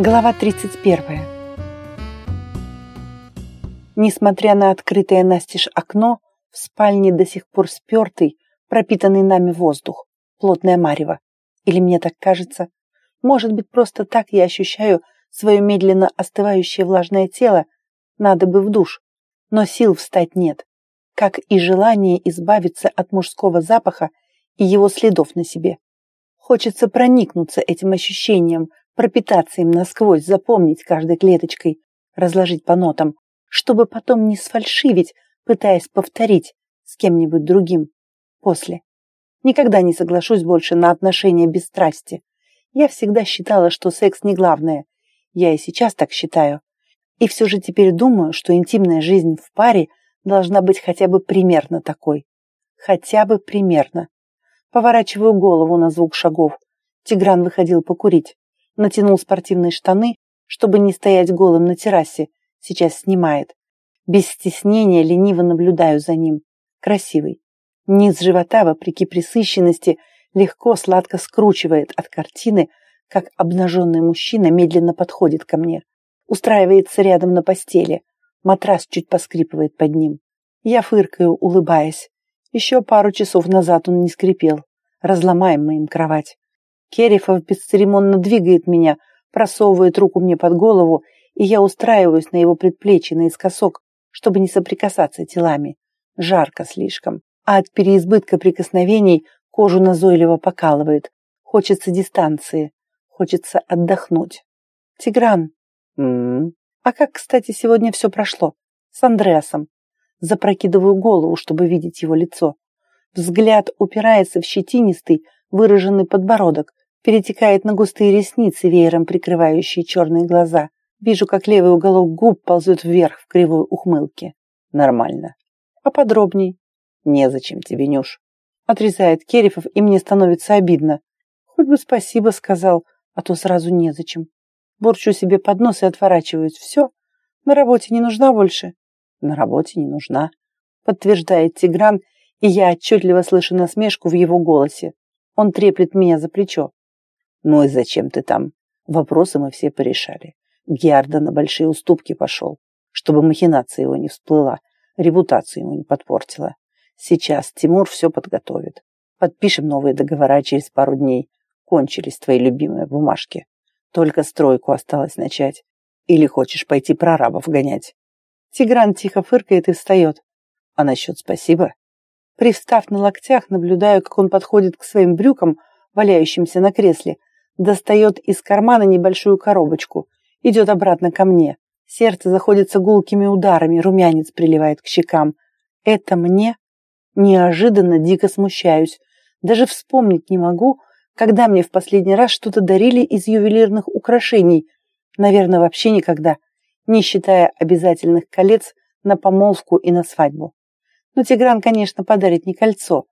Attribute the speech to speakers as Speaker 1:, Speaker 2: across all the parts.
Speaker 1: Глава 31. Несмотря на открытое настежь окно, в спальне до сих пор спертый, пропитанный нами воздух, плотное марево. Или мне так кажется? Может быть, просто так я ощущаю свое медленно остывающее влажное тело? Надо бы в душ. Но сил встать нет. Как и желание избавиться от мужского запаха и его следов на себе. Хочется проникнуться этим ощущением, пропитаться им насквозь, запомнить каждой клеточкой, разложить по нотам, чтобы потом не сфальшивить, пытаясь повторить с кем-нибудь другим после. Никогда не соглашусь больше на отношения без страсти. Я всегда считала, что секс не главное. Я и сейчас так считаю. И все же теперь думаю, что интимная жизнь в паре должна быть хотя бы примерно такой. Хотя бы примерно. Поворачиваю голову на звук шагов. Тигран выходил покурить натянул спортивные штаны, чтобы не стоять голым на террасе, сейчас снимает. Без стеснения лениво наблюдаю за ним. Красивый. Низ живота, вопреки присыщенности, легко сладко скручивает от картины, как обнаженный мужчина медленно подходит ко мне. Устраивается рядом на постели. Матрас чуть поскрипывает под ним. Я фыркаю, улыбаясь. Еще пару часов назад он не скрипел. Разломаем мы им кровать. Керифов бесцеремонно двигает меня, просовывает руку мне под голову, и я устраиваюсь на его предплечье наискосок, чтобы не соприкасаться телами. Жарко слишком, а от переизбытка прикосновений кожу назойливо покалывает. Хочется дистанции, хочется отдохнуть. Тигран. М -м. А как, кстати, сегодня все прошло? С Андреасом. Запрокидываю голову, чтобы видеть его лицо. Взгляд упирается в щетинистый, выраженный подбородок, перетекает на густые ресницы, веером прикрывающие черные глаза. Вижу, как левый уголок губ ползет вверх в кривой ухмылке. Нормально. А подробней? Незачем тебе, Нюш. Отрезает Керифов, и мне становится обидно. Хоть бы спасибо сказал, а то сразу незачем. Борчу себе под нос и отворачиваюсь. Все, на работе не нужна больше. На работе не нужна, подтверждает Тигран, и я отчетливо слышу насмешку в его голосе. Он треплет меня за плечо. Ну и зачем ты там? Вопросы мы все порешали. Геарда на большие уступки пошел, чтобы махинация его не всплыла, репутацию ему не подпортила. Сейчас Тимур все подготовит. Подпишем новые договора через пару дней. Кончились твои любимые бумажки. Только стройку осталось начать. Или хочешь пойти прорабов гонять? Тигран тихо фыркает и встает. А насчет спасибо? Привстав на локтях, наблюдаю, как он подходит к своим брюкам, валяющимся на кресле, достает из кармана небольшую коробочку, идет обратно ко мне. Сердце заходится гулкими ударами, румянец приливает к щекам. Это мне? Неожиданно дико смущаюсь. Даже вспомнить не могу, когда мне в последний раз что-то дарили из ювелирных украшений. Наверное, вообще никогда, не считая обязательных колец на помолвку и на свадьбу. Но Тигран, конечно, подарит не кольцо.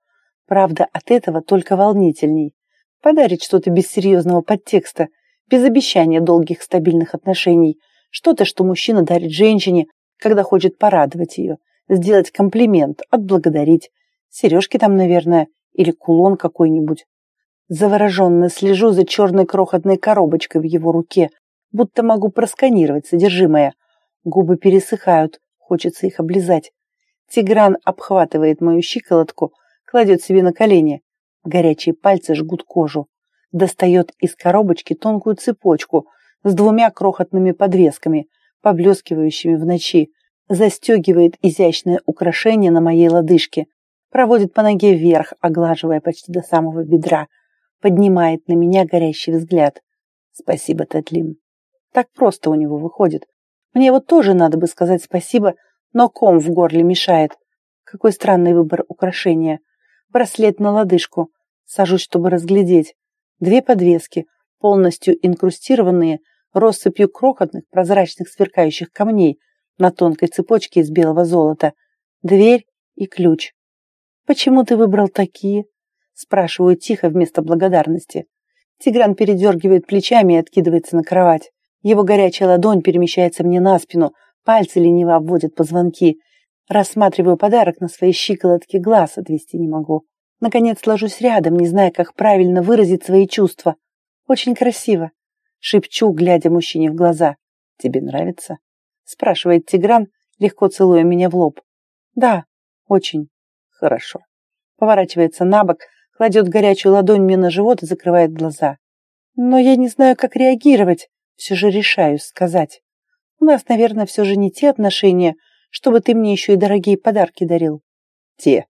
Speaker 1: Правда, от этого только волнительней. Подарить что-то без серьезного подтекста, без обещания долгих стабильных отношений, что-то, что мужчина дарит женщине, когда хочет порадовать ее, сделать комплимент, отблагодарить. Сережки там, наверное, или кулон какой-нибудь. Завороженно слежу за черной крохотной коробочкой в его руке, будто могу просканировать содержимое. Губы пересыхают, хочется их облизать. Тигран обхватывает мою щиколотку, кладет себе на колени. Горячие пальцы жгут кожу. Достает из коробочки тонкую цепочку с двумя крохотными подвесками, поблескивающими в ночи. Застегивает изящное украшение на моей лодыжке. Проводит по ноге вверх, оглаживая почти до самого бедра. Поднимает на меня горящий взгляд. Спасибо, Татлим. Так просто у него выходит. Мне вот тоже надо бы сказать спасибо, но ком в горле мешает. Какой странный выбор украшения. Браслет на лодыжку. Сажусь, чтобы разглядеть. Две подвески, полностью инкрустированные россыпью крохотных прозрачных сверкающих камней на тонкой цепочке из белого золота. Дверь и ключ. «Почему ты выбрал такие?» Спрашиваю тихо вместо благодарности. Тигран передергивает плечами и откидывается на кровать. Его горячая ладонь перемещается мне на спину, пальцы лениво обводят позвонки. Рассматриваю подарок на своей щиколотке, глаз отвести не могу. Наконец ложусь рядом, не зная, как правильно выразить свои чувства. Очень красиво. Шепчу, глядя мужчине в глаза. «Тебе нравится?» Спрашивает Тигран, легко целуя меня в лоб. «Да, очень». «Хорошо». Поворачивается на бок, кладет горячую ладонь мне на живот и закрывает глаза. Но я не знаю, как реагировать. Все же решаюсь сказать. У нас, наверное, все же не те отношения, чтобы ты мне еще и дорогие подарки дарил. Те.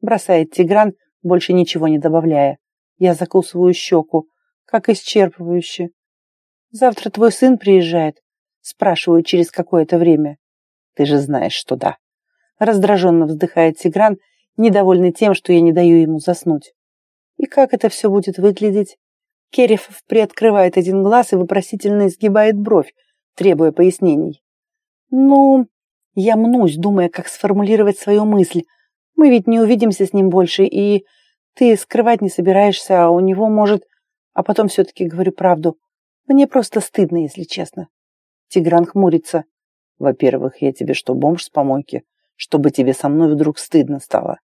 Speaker 1: Бросает Тигран, больше ничего не добавляя. Я закусываю щеку, как исчерпывающе. Завтра твой сын приезжает? Спрашиваю через какое-то время. Ты же знаешь, что да. Раздраженно вздыхает Тигран, недовольный тем, что я не даю ему заснуть. И как это все будет выглядеть? Керефов приоткрывает один глаз и вопросительно изгибает бровь, требуя пояснений. Ну, я мнусь, думая, как сформулировать свою мысль. Мы ведь не увидимся с ним больше, и ты скрывать не собираешься, а у него может... А потом все-таки говорю правду. Мне просто стыдно, если честно. Тигран хмурится. Во-первых, я тебе что, бомж с помойки? Чтобы тебе со мной вдруг стыдно стало.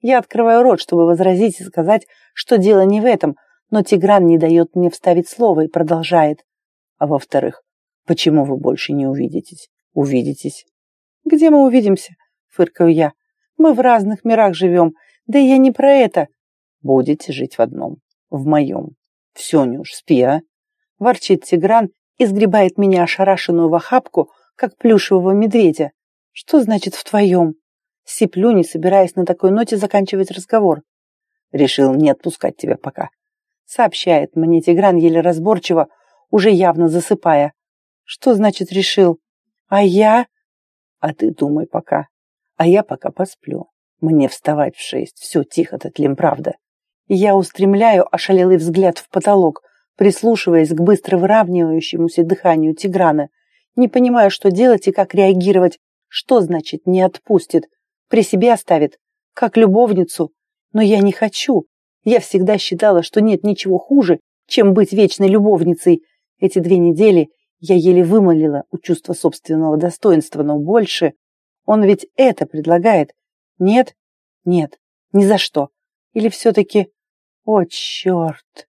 Speaker 1: Я открываю рот, чтобы возразить и сказать, что дело не в этом, но Тигран не дает мне вставить слово и продолжает. А во-вторых, почему вы больше не увидитесь? Увидитесь. Где мы увидимся? Фыркаю я. Мы в разных мирах живем. Да я не про это. Будете жить в одном. В моем. Все, Нюш, спи, а? Ворчит Тигран и сгребает меня ошарашенную в охапку, как плюшевого медведя. Что значит в твоем? Сиплю, не собираясь на такой ноте заканчивать разговор. Решил не отпускать тебя пока. Сообщает мне Тигран еле разборчиво, уже явно засыпая. Что значит решил? А я? А ты думай пока. А я пока посплю. Мне вставать в шесть. Все, тихо, Татлим, правда. Я устремляю ошалелый взгляд в потолок, прислушиваясь к быстро выравнивающемуся дыханию Тиграна, не понимая, что делать и как реагировать. Что значит «не отпустит»? При себе оставит, как любовницу. Но я не хочу. Я всегда считала, что нет ничего хуже, чем быть вечной любовницей. Эти две недели я еле вымолила у чувства собственного достоинства, но больше... Он ведь это предлагает. Нет? Нет. Ни за что. Или все-таки... О, черт!